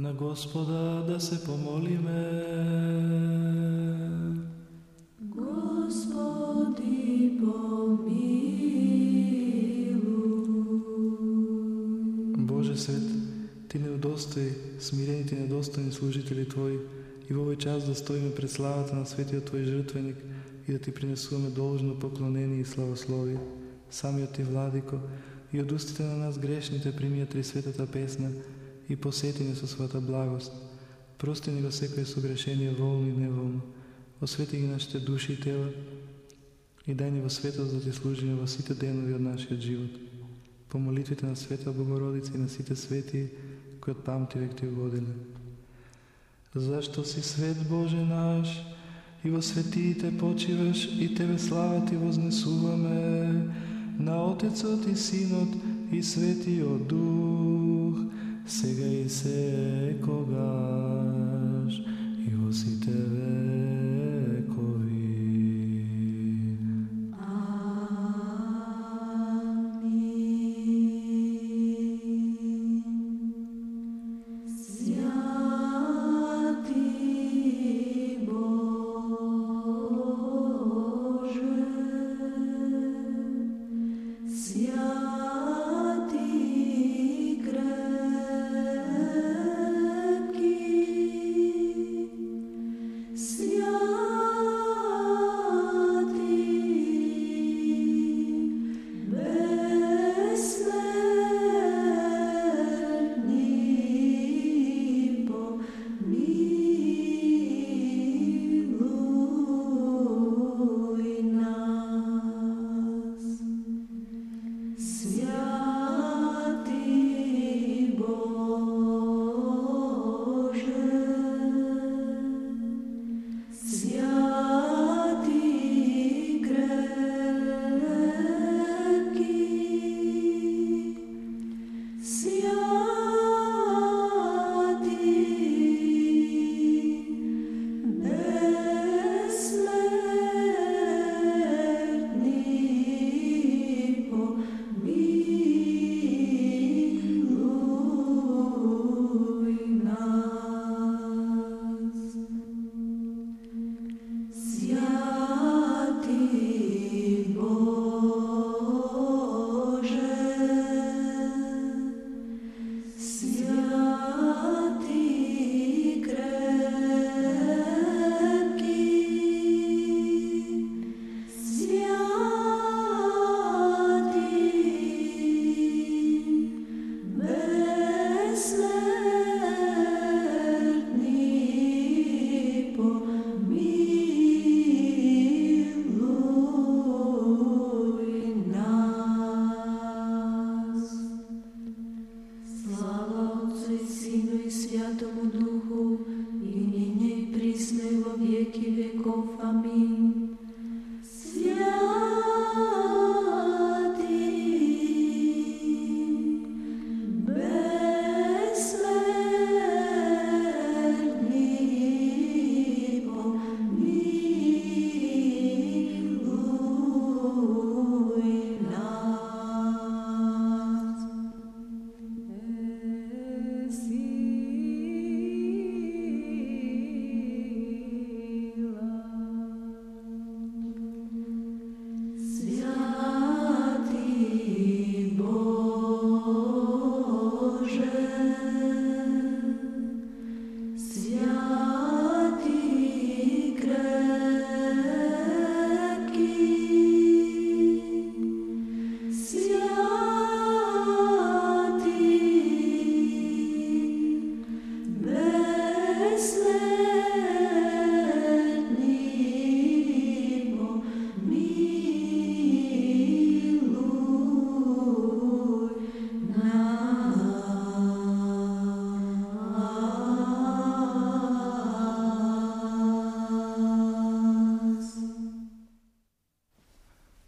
На Господа да се помолиме. Господи, помилуј. Боже свет, Ти не удостои смирените и недостојни служители Твои и во овој час да стоиме пред славата на светиот Твој жртвеник и да Ти принесуваме должно поклонение и славословие. Самиот Ти, Владико, и од устите на нас грешните прими ја три светата песна и посети не со својата благост. Прости ни го секој согрешение волно и неволно. Освети ги нашите души и тела и дај ни во светост да Ти служиме во сите денови од нашиот живот. По молитвите на Света Богородица и на сите свети кои од памти век Ти угодиле. Зашто си свет Боже наш и во светиите почиваш и Тебе слава Ти вознесуваме на Отецот и Синот и Светиот Дух, Siga e seco, нас. Слава